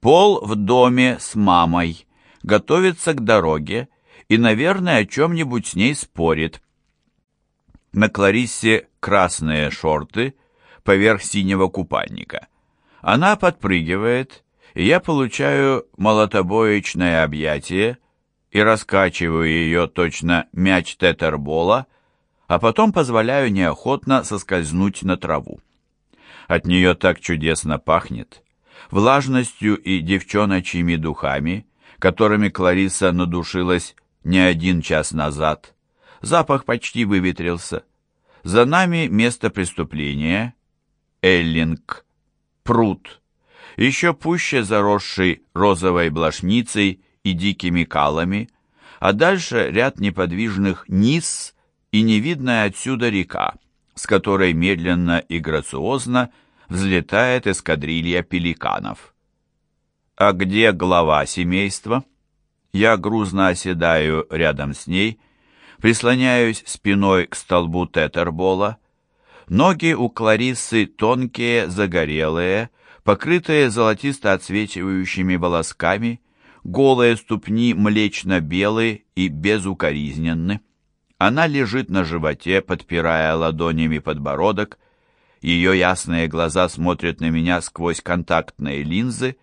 Пол в доме с мамой, готовится к дороге и, наверное, о чем-нибудь с ней спорит. На Клариссе красные шорты поверх синего купальника. Она подпрыгивает, и я получаю молотобоечное объятие и раскачиваю ее точно мяч тетербола, а потом позволяю неохотно соскользнуть на траву. От нее так чудесно пахнет, влажностью и девчоночьими духами, которыми Клариса надушилась не один час назад. Запах почти выветрился. За нами место преступления, Эллинг, пруд, еще пуще заросший розовой блошницей и дикими калами, а дальше ряд неподвижных низ и невидная отсюда река, с которой медленно и грациозно взлетает эскадрилья пеликанов. А где глава семейства? Я грузно оседаю рядом с ней, прислоняюсь спиной к столбу тетербола. Ноги у Клариссы тонкие, загорелые, покрытые золотисто отсвечивающими волосками, голые ступни млечно-белые и безукоризненны. Она лежит на животе, подпирая ладонями подбородок. Ее ясные глаза смотрят на меня сквозь контактные линзы.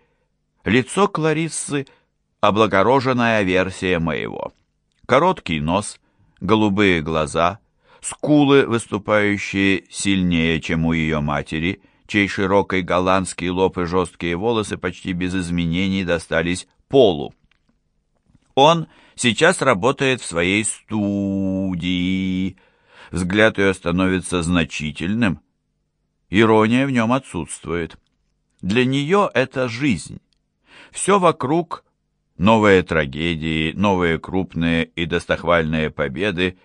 Лицо Клариссы — облагороженная версия моего. Короткий нос, голубые глаза, скулы, выступающие сильнее, чем у ее матери, чей широкий голландский лоб и жесткие волосы почти без изменений достались полу. Он сейчас работает в своей студии. Взгляд ее становится значительным. Ирония в нем отсутствует. Для нее это жизнь. Все вокруг — новые трагедии, новые крупные и достохвальные победы.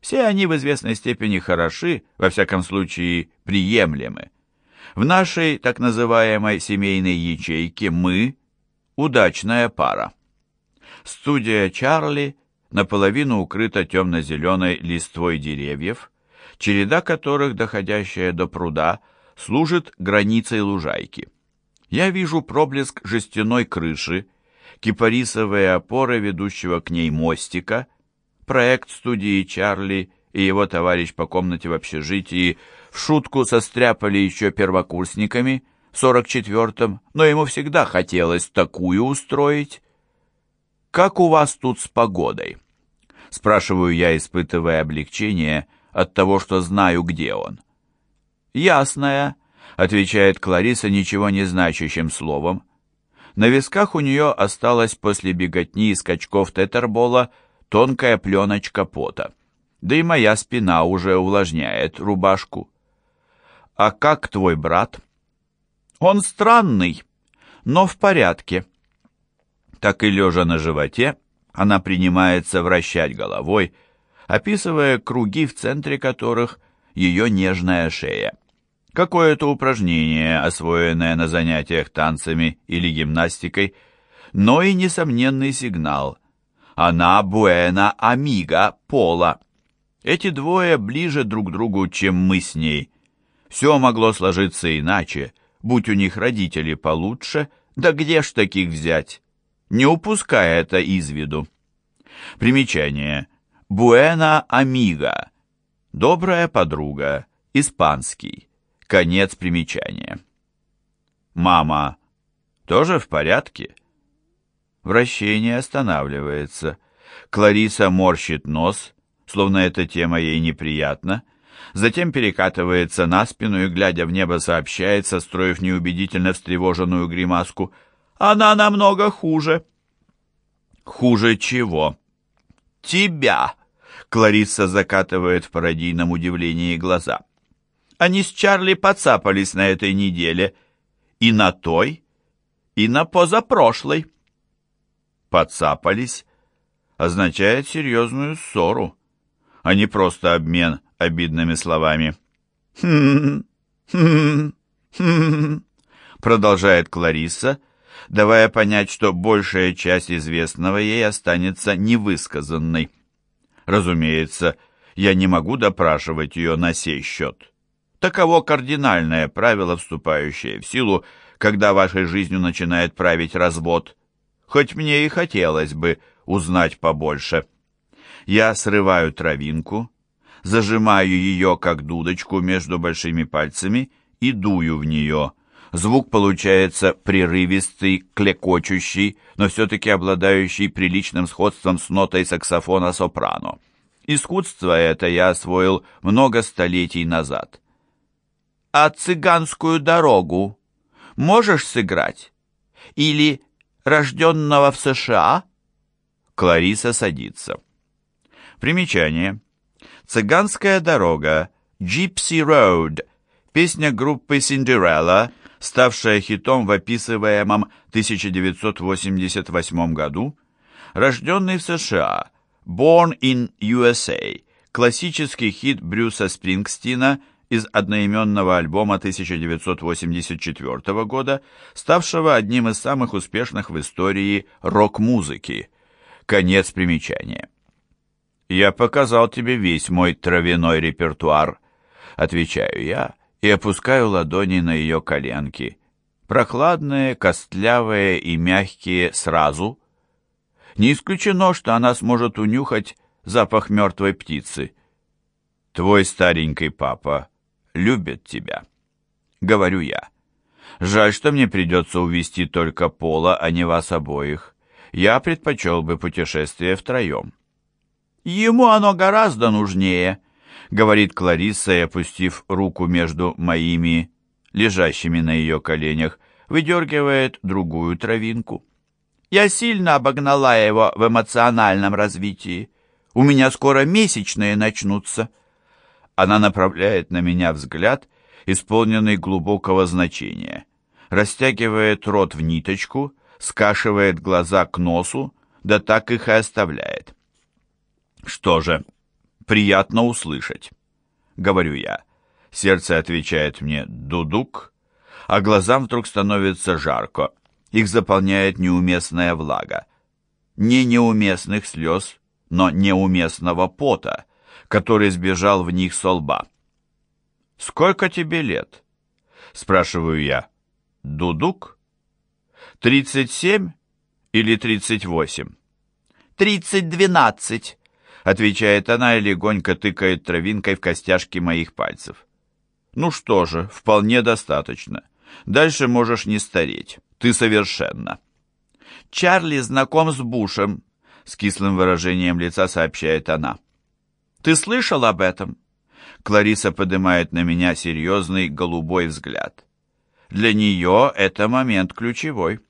Все они в известной степени хороши, во всяком случае приемлемы. В нашей так называемой семейной ячейке мы — удачная пара. Студия Чарли наполовину укрыта темно-зеленой листвой деревьев, череда которых, доходящая до пруда, служит границей лужайки. Я вижу проблеск жестяной крыши, кипарисовые опоры ведущего к ней мостика, проект студии Чарли и его товарищ по комнате в общежитии в шутку состряпали еще первокурсниками в 44-м, но ему всегда хотелось такую устроить. «Как у вас тут с погодой?» Спрашиваю я, испытывая облегчение от того, что знаю, где он. «Ясная», — отвечает Клариса ничего не значащим словом. На висках у нее осталась после беготни и скачков тетербола тонкая пленочка пота. Да и моя спина уже увлажняет рубашку. «А как твой брат?» «Он странный, но в порядке» так и лежа на животе, она принимается вращать головой, описывая круги, в центре которых ее нежная шея. Какое-то упражнение, освоенное на занятиях танцами или гимнастикой, но и несомненный сигнал. Она буэна амига Пола. Эти двое ближе друг к другу, чем мы с ней. Все могло сложиться иначе, будь у них родители получше, да где ж таких взять? не упуская это из виду. Примечание. Буэна амига. Добрая подруга. Испанский. Конец примечания. Мама. Тоже в порядке? Вращение останавливается. Клариса морщит нос, словно эта тема ей неприятна, затем перекатывается на спину и, глядя в небо, сообщает, состроив неубедительно встревоженную гримаску – она намного хуже». «Хуже чего?» «Тебя!» — Клариса закатывает в пародийном удивлении глаза. «Они с Чарли подцапались на этой неделе. И на той, и на позапрошлой». «Подцапались» означает серьезную ссору, а не просто обмен обидными словами. «Хм, хм, хм», продолжает Клариса, давая понять, что большая часть известного ей останется невысказанной. Разумеется, я не могу допрашивать ее на сей счет. Таково кардинальное правило, вступающее в силу, когда вашей жизнью начинает править развод. Хоть мне и хотелось бы узнать побольше. Я срываю травинку, зажимаю ее, как дудочку, между большими пальцами и дую в нее. Звук получается прерывистый, клекочущий, но все-таки обладающий приличным сходством с нотой саксофона сопрано. Искусство это я освоил много столетий назад. «А цыганскую дорогу можешь сыграть? Или рожденного в США?» Клариса садится. Примечание. «Цыганская дорога» «Gypsy Road» песня группы «Синдерелла», ставшая хитом в описываемом 1988 году, рожденный в США, «Born in USA», классический хит Брюса Спрингстина из одноименного альбома 1984 года, ставшего одним из самых успешных в истории рок-музыки. Конец примечания. «Я показал тебе весь мой травяной репертуар», — отвечаю я и опускаю ладони на ее коленки. Прохладные, костлявые и мягкие сразу. Не исключено, что она сможет унюхать запах мертвой птицы. «Твой старенький папа любит тебя», — говорю я. «Жаль, что мне придется увести только Пола, а не вас обоих. Я предпочел бы путешествие втроем». Ему оно гораздо нужнее, говорит Клариса и, опустив руку между моими, лежащими на ее коленях, выдергивает другую травинку. Я сильно обогнала его в эмоциональном развитии. У меня скоро месячные начнутся. Она направляет на меня взгляд, исполненный глубокого значения, растягивает рот в ниточку, скашивает глаза к носу, да так их и оставляет. Что же, приятно услышать, говорю я. Сердце отвечает мне «дудук», а глазам вдруг становится жарко. Их заполняет неуместная влага. Не неуместных слез, но неуместного пота, который сбежал в них со лба. «Сколько тебе лет?» — спрашиваю я. «Дудук?» «Тридцать семь или тридцать восемь?» «Тридцать двенадцать», отвечает она и легонько тыкает травинкой в костяшки моих пальцев. Ну что же, вполне достаточно. Дальше можешь не стареть. Ты совершенно. Чарли знаком с Бушем, с кислым выражением лица сообщает она. Ты слышал об этом? Клариса поднимает на меня серьезный голубой взгляд. Для нее это момент ключевой.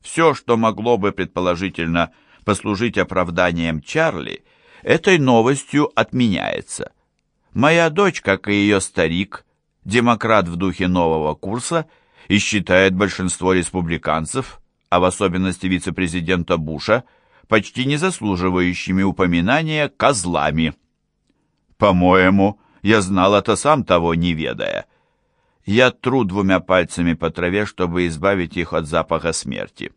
Все, что могло бы предположительно послужить оправданием Чарли – этой новостью отменяется. Моя дочь, как и ее старик, демократ в духе нового курса и считает большинство республиканцев, а в особенности вице-президента Буша, почти не заслуживающими упоминания козлами. По-моему, я знал это сам того не ведая. Я тру двумя пальцами по траве, чтобы избавить их от запаха смерти.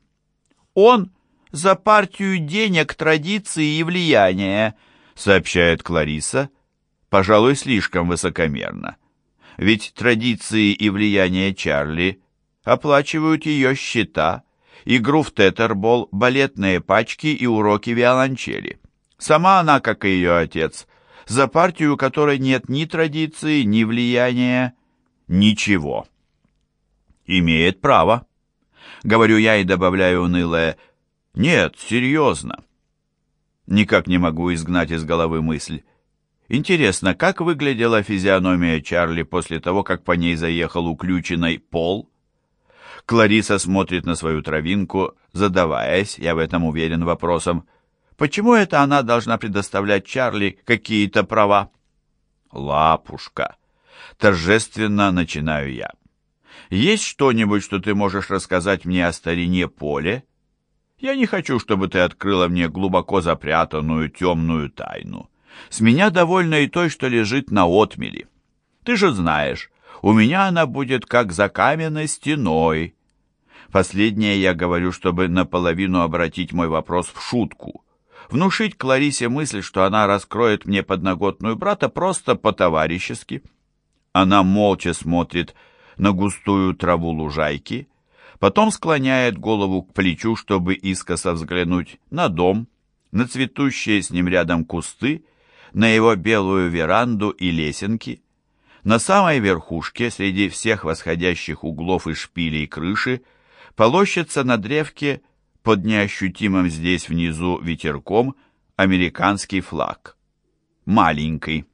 Он за партию денег, традиции и влияния», сообщает Клариса, пожалуй, слишком высокомерно. Ведь традиции и влияние Чарли оплачивают ее счета, игру в тетербол, балетные пачки и уроки виолончели. Сама она, как и ее отец, за партию, у которой нет ни традиции, ни влияния, ничего. Имеет право. Говорю я и добавляю унылое – нет, серьезно. Никак не могу изгнать из головы мысль. Интересно, как выглядела физиономия Чарли после того, как по ней заехал уключенный пол? Клариса смотрит на свою травинку, задаваясь, я в этом уверен, вопросом, почему это она должна предоставлять Чарли какие-то права? Лапушка. Торжественно начинаю я. Есть что-нибудь, что ты можешь рассказать мне о старине Поле? Я не хочу, чтобы ты открыла мне глубоко запрятанную темную тайну. С меня довольно и той, что лежит на отмели. Ты же знаешь, у меня она будет как за каменной стеной. Последнее я говорю, чтобы наполовину обратить мой вопрос в шутку. Внушить Кларисе мысль, что она раскроет мне подноготную брата просто по-товарищески. Она молча смотрит на густую траву лужайки, Потом склоняет голову к плечу, чтобы искоса взглянуть на дом, на цветущие с ним рядом кусты, на его белую веранду и лесенки. На самой верхушке, среди всех восходящих углов и шпилей крыши, полощется на древке под неощутимым здесь внизу ветерком американский флаг. Маленький.